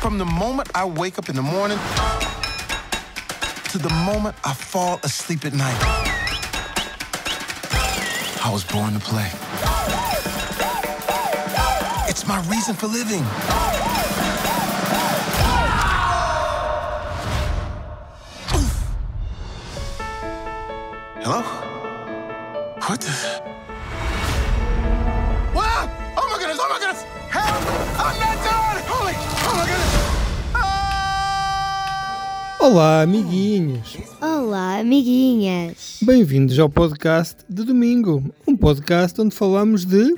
From the moment I wake up in the morning to the moment I fall asleep at night, I was born to play. It's my reason for living. Hello? What the? Oh my goodness! Oh my goodness! Help! I'm not done! Holy! Oh my goodness! Ah! Olá, amiguinhos! Olá, amiguinhas! Bem-vindos ao podcast de domingo, um podcast onde falamos de.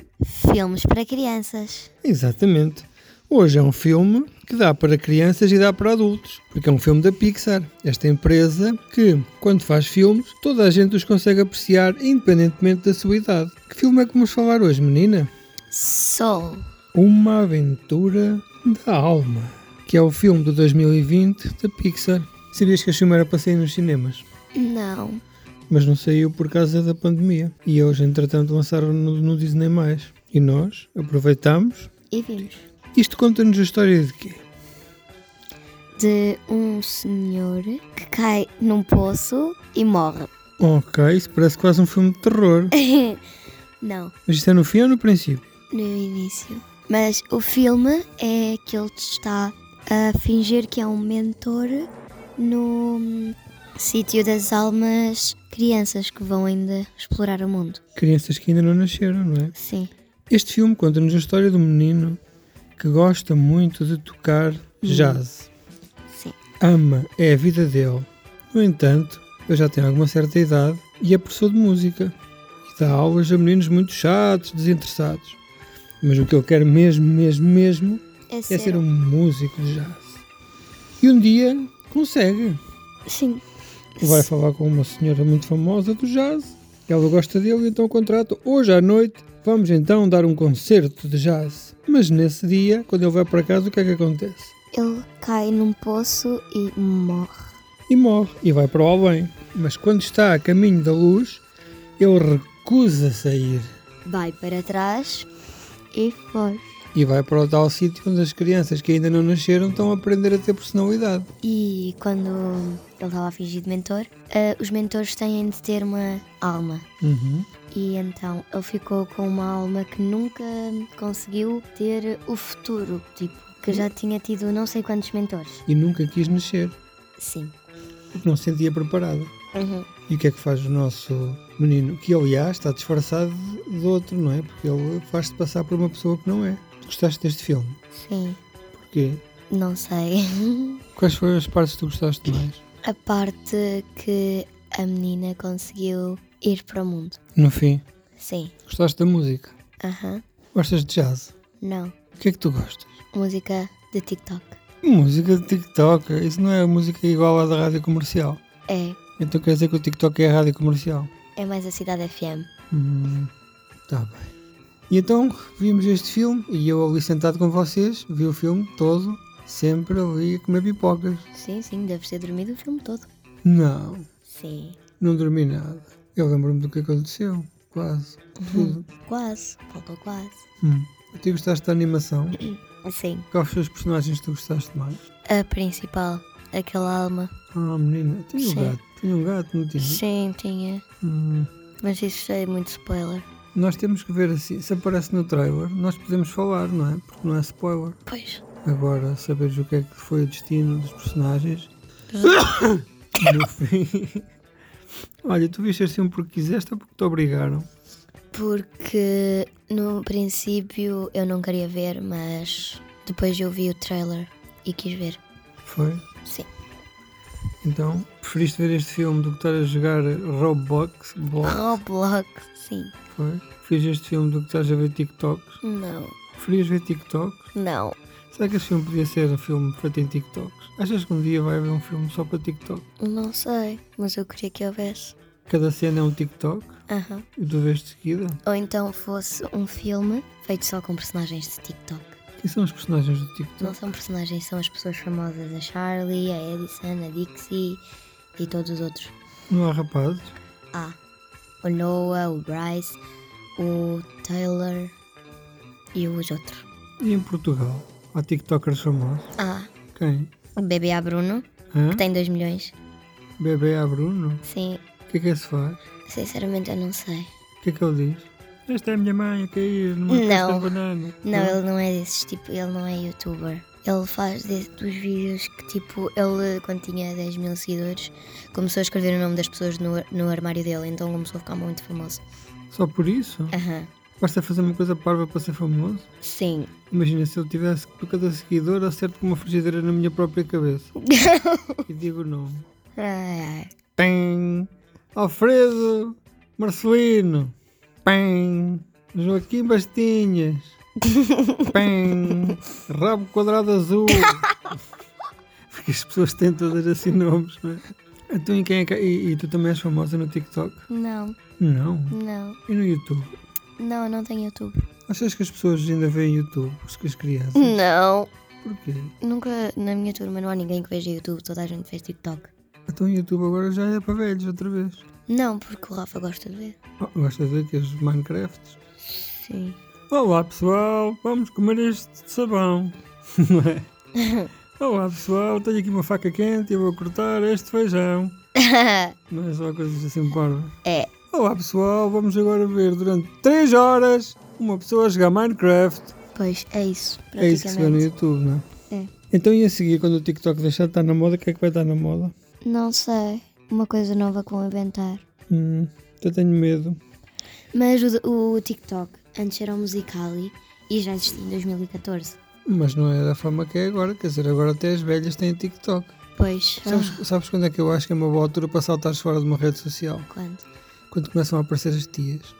Filmes para crianças. Exatamente. Hoje é um filme que dá para crianças e dá para adultos, porque é um filme da Pixar, esta empresa que, quando faz filmes, toda a gente os consegue apreciar independentemente da sua idade. Que filme é que vamos falar hoje, menina? Soul. Uma Aventura da Alma, que é o filme de 2020 da Pixar. Sabias que este filme era para sair nos cinemas? Não. mas não saiu por causa da pandemia. E hoje, entretanto, lançaram no, no Disney+. E nós aproveitamos. E vimos. Isto conta-nos a história de quê? De um senhor que cai num poço e morre. Ok, isso parece quase um filme de terror. Não, Mas isto é no fim ou no princípio? no início. Mas o filme é que ele está a fingir que é um mentor no hum, sítio das almas crianças que vão ainda explorar o mundo. Crianças que ainda não nasceram, não é? Sim. Este filme conta-nos a história de um menino que gosta muito de tocar jazz. Sim. Ama, é a vida dele. No entanto, ele já tem alguma certa idade e é professor de música. E dá aulas a meninos muito chatos, desinteressados. Mas o que ele quer mesmo, mesmo, mesmo É é ser, um músico de jazz. E um dia consegue. Sim. Vai falar com uma senhora muito famosa do jazz. Ela gosta dele, então contrata hoje à noite. Vamos então dar um concerto de jazz. Mas nesse dia, quando ele vai para casa, o que é que acontece? Ele cai num poço e morre. E morre e vai para o além. Mas quando está a caminho da luz, ele recusa sair Vai para trás e foge. e vai para o tal sítio onde as crianças que ainda não nasceram estão a aprender a ter personalidade. E quando ele estava a fingir de mentor, eh, os mentores têm de ter uma alma. Uhum. E então ele ficou com uma alma que nunca conseguiu ter o futuro, tipo, que já tinha tido não sei quantos mentores. E nunca quis nascer, Sim. porque não se sentia preparado. Uhum. E o que é que faz o nosso menino? Que aliás está disfarçado de outro, não é? Porque ele faz-se passar por uma pessoa que não é. Tu gostaste deste filme? Sim. Porquê? Não sei. Quais foram as partes que tu gostaste mais? A parte que a menina conseguiu ir para o mundo. No fim, Sim. gostaste da música? Aham. Gostas de jazz? Não. O que é que tu gostas? Música de TikTok. Música de TikTok. Isso não é música igual à da rádio comercial. É. Então quer dizer que o TikTok é a rádio comercial? É mais a Cidade FM. Hum, tá bem. E então vimos este filme e eu ali sentado com vocês, vi o filme todo, sempre ali a comer pipocas. Sim, sim, deves ter dormido o filme todo. Não, Sim. não dormi nada. Eu lembro-me do que aconteceu, quase, tudo. Quase. Faltou quase. Hum. Tu gostaste da animação? Sim. Quais os personagens que tu gostaste mais? A principal. Aquela alma. Ah, menina, tinha um gato. Tinha um gato, não tinha? Sim, tinha. Hum. Mas isso é muito spoiler. Nós temos que ver assim, se aparece no trailer, nós podemos falar, não é? Porque não é spoiler. Pois. Agora, saberes o que é que foi o destino dos personagens no fim. Olha, tu viste assim porque quiseste ou porque te obrigaram? Porque no princípio eu não queria ver, mas depois eu vi o trailer e quis ver. Foi? Sim. Então, preferiste ver este filme do que estar a jogar Roblox? Blox? Roblox. Sim. Foi? Preferiste este filme do que estás a ver TikToks? Não. Preferias ver TikToks? Não. Será que este filme podia ser um filme feito em TikToks? Achas que um dia vai haver um filme só para TikTok? Não sei. Mas eu queria que houvesse. Cada cena é um TikTok Aham. e tu vês de seguida? Ou então fosse um filme feito só com personagens de TikTok. Quem são os personagens do TikTok? Não são personagens, são as pessoas famosas. A Charlie, a Edison, a Dixie e todos os outros. Não há rapazes? Há o Noah, o Bryce, o Taylor e os outros. E em Portugal? Há TikTokers famosos? Ah, Quem? o bebê a Bruno, Hã? que tem 2 milhões. Bebê a Bruno? Sim, O que é que esse faz? sinceramente eu não sei. O que é que ele diz? Esta é a minha mãe a cair numa Não. de banana. Não, ele não é desses, tipo, ele não é youtuber. Ele faz de- dos vídeos que, tipo, ele, quando tinha 10 mil seguidores, começou a escrever o nome das pessoas no, no armário dele, então começou a ficar muito famoso. Só por isso? Aham. Basta fazer uma coisa parva para ser famoso? Sim. Imagina se eu tivesse por cada seguidor acerto com uma frigideira na minha própria cabeça. e digo o nome. Ai, ai. Tem Alfredo Marcelino. Pem. Joaquim Bastinhas. Pem. Rabo quadrado azul. Porque as pessoas têm todas assim nomes, não é? Então, e, quem é que- e- e tu também és famosa no TikTok? Não, Não. não. E no YouTube? Não, eu não tenho YouTube. Achas que as pessoas ainda veem YouTube? As que as crianças? Não. Porquê? Nunca, na minha turma, não há ninguém que veja YouTube, toda a gente fez TikTok. Então o YouTube agora já é para velhos outra vez. Não, porque o Rafa gosta de ver. Oh, gosta de ver que os Minecrafts? Sim. Olá pessoal, vamos comer este sabão. Não é? Olá pessoal, tenho aqui uma faca quente e vou cortar este feijão. Não é só coisas assim parvas. é. Olá pessoal, vamos agora ver durante 3 horas uma pessoa a jogar Minecraft. Pois, é isso. É isso que se vê no. YouTube, não é? É. Então e a seguir, quando o TikTok deixar de estar na moda, o que é que vai estar na moda? Não sei. Uma coisa nova que vão inventar. Hum, eu tenho medo. Mas o, o TikTok antes era o Musicali e já existia em 2014. Mas não é da fama que é agora, quer dizer, agora até as velhas têm TikTok. Pois, Sabes, sabes quando é que eu acho que é uma boa altura para saltares fora de uma rede social? ah, quando? Quando começam a aparecer as tias.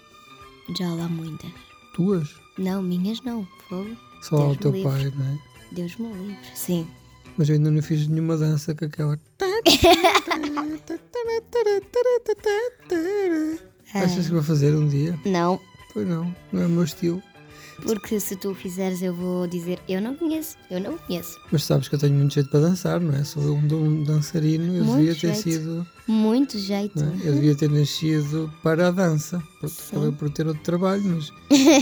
Já lá muitas. Tuas? Não, minhas não. Fogo. Só ao Deus teu me pai, não é? Deus me livre. Sim. Mas eu ainda não fiz nenhuma dança com aquela. Achas que vou fazer um dia? Não, Pois não, não é o meu estilo. porque se tu fizeres eu vou dizer eu não conheço, eu não conheço. Mas sabes que eu tenho muito jeito para dançar, não é? Sou um, um dançarino, eu Muito devia ter jeito. sido. Muito jeito. é? Eu devia ter nascido para a dança. Acabei por ter outro trabalho, mas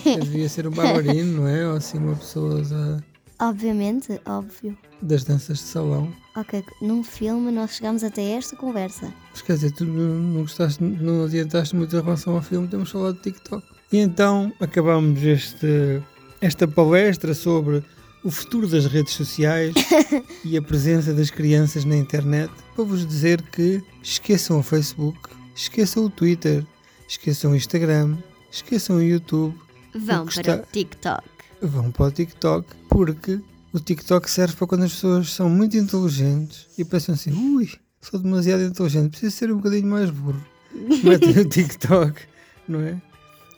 eu devia ser um bailarino, não é? Ou assim, uma pessoa da- Obviamente, óbvio. das danças de salão. Ok, num filme nós chegamos até esta conversa. Mas quer dizer, tu não, gostaste, não adiantaste muito em relação ao filme, temos falado de TikTok. E então acabamos este, esta palestra sobre o futuro das redes sociais e a presença das crianças na internet para vos dizer que esqueçam o Facebook, esqueçam o Twitter, esqueçam o Instagram, esqueçam o YouTube, Vão que para está- o TikTok. Vão para o TikTok, porque o TikTok serve para quando as pessoas são muito inteligentes e pensam assim, ui, sou demasiado inteligente, preciso ser um bocadinho mais burro. Metem o TikTok, não é?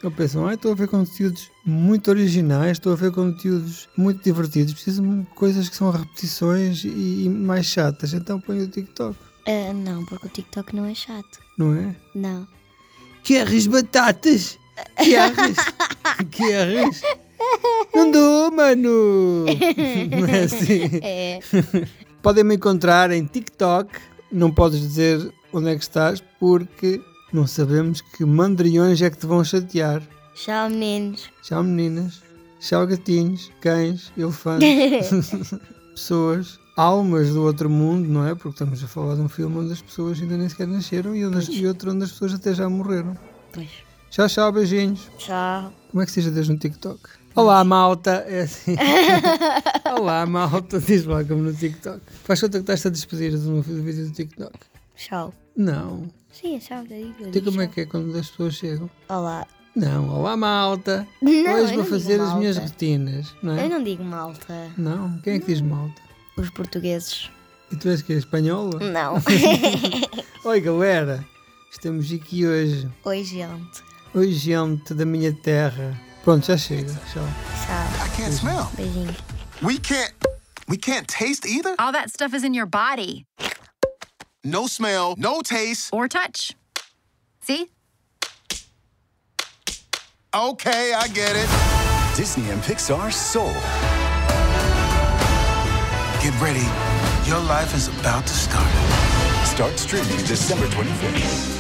Ou pensam, ah, estou a ver conteúdos muito originais, estou a ver conteúdos muito divertidos, preciso de coisas que são repetições e, e mais chatas, então põe o TikTok, Ah, não, porque o TikTok não é chato. não é? Não. Queres batatas? Queres? Queres? Não dou, mano! Não é assim? É. Podem me encontrar em TikTok. Não podes dizer onde é que estás porque não sabemos que mandriões é que te vão chatear. Tchau, meninos. Tchau, meninas. Tchau, gatinhos, cães, elefantes, pessoas, almas do outro mundo, não é? Porque estamos a falar de um filme onde as pessoas ainda nem sequer nasceram e, onde e outro onde as pessoas até já morreram. Pois. Tchau, tchau, beijinhos. Tchau. Como é que se diz adeus no TikTok? Olá, malta. É assim. Olá, malta. Diz lá como no TikTok. Faz conta que estás a despedir de um vídeo do TikTok. Tchau. Não. Sim, é tchau. Eu Diga digo como é que é quando as pessoas chegam. Olá. Não. Olá, malta. Não, Hoje vou fazer as minhas rotinas. Não é? Eu não digo malta. Não. Quem é que diz malta? Os portugueses. E tu és que é espanhola? Não. Oi, galera. Estamos aqui hoje. Oi, gente. Oi, gente da minha terra. Pronto, já chega. Tchau. Tchau. I can't smell. Beijinho. We can't. We can't taste either. All that stuff is in your body No smell, no taste. or touch. See? Okay, I get it. Disney and Pixar Soul. Get ready. Your life is about to start. Start streaming December 25th.